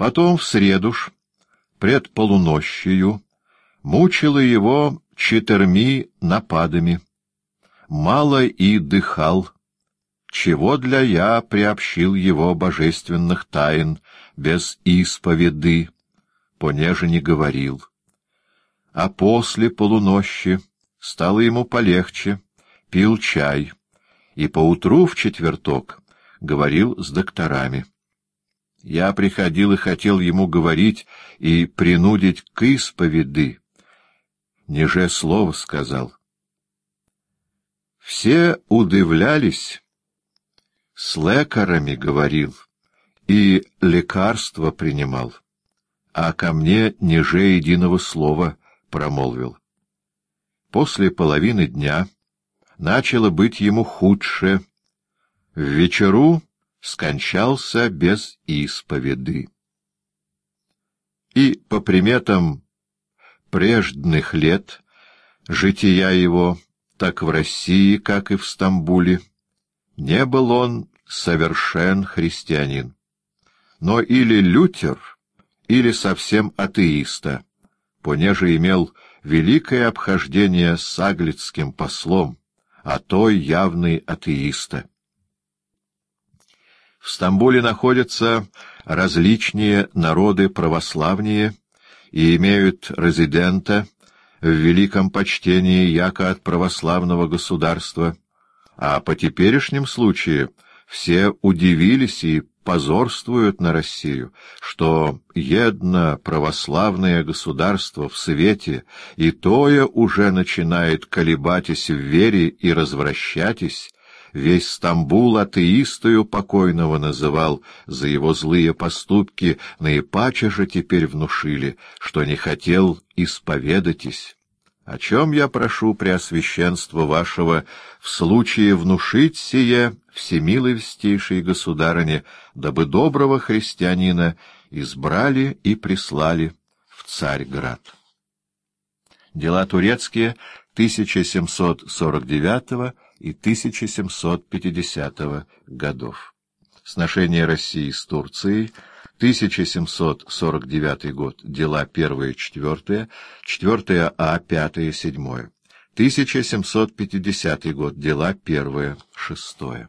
Потом в средуш, пред полунощью, мучила его четырьми нападами. Мало и дыхал, чего для я приобщил его божественных тайн без исповеды, понеже не говорил. А после полунощи стало ему полегче, пил чай, и поутру в четверток говорил с докторами. Я приходил и хотел ему говорить и принудить к исповеды. Неже слово сказал. Все удивлялись, с лекарами говорил и лекарства принимал, а ко мне ниже единого слова промолвил. После половины дня начало быть ему худше. В вечеру скончался без исповеды. И по приметам преждных лет жития его, так в России, как и в Стамбуле, не был он совершен христианин, но или Лютер, или совсем атеиста, понеже имел великое обхождение с аглицким послом, а той явный атеиста. В Стамбуле находятся различные народы православнее и имеют резидента в великом почтении яко от православного государства, а по теперешнем случаю все удивились и позорствуют на Россию, что едно православное государство в свете, и тое уже начинает колебатись в вере и развращатись, весь Стамбул атеистою покойного называл за его злые поступки, наипаче же теперь внушили, что не хотел исповедатись. О чем я прошу Преосвященство вашего в случае внушить сие всемилостейшей государыне, дабы доброго христианина избрали и прислали в Царьград. Дела турецкие 1749 и 1750 годов. Сношение России с Турцией 1749 год. Дела 1-4, 4 А, 5-7. 1750 год. Дела 1-6.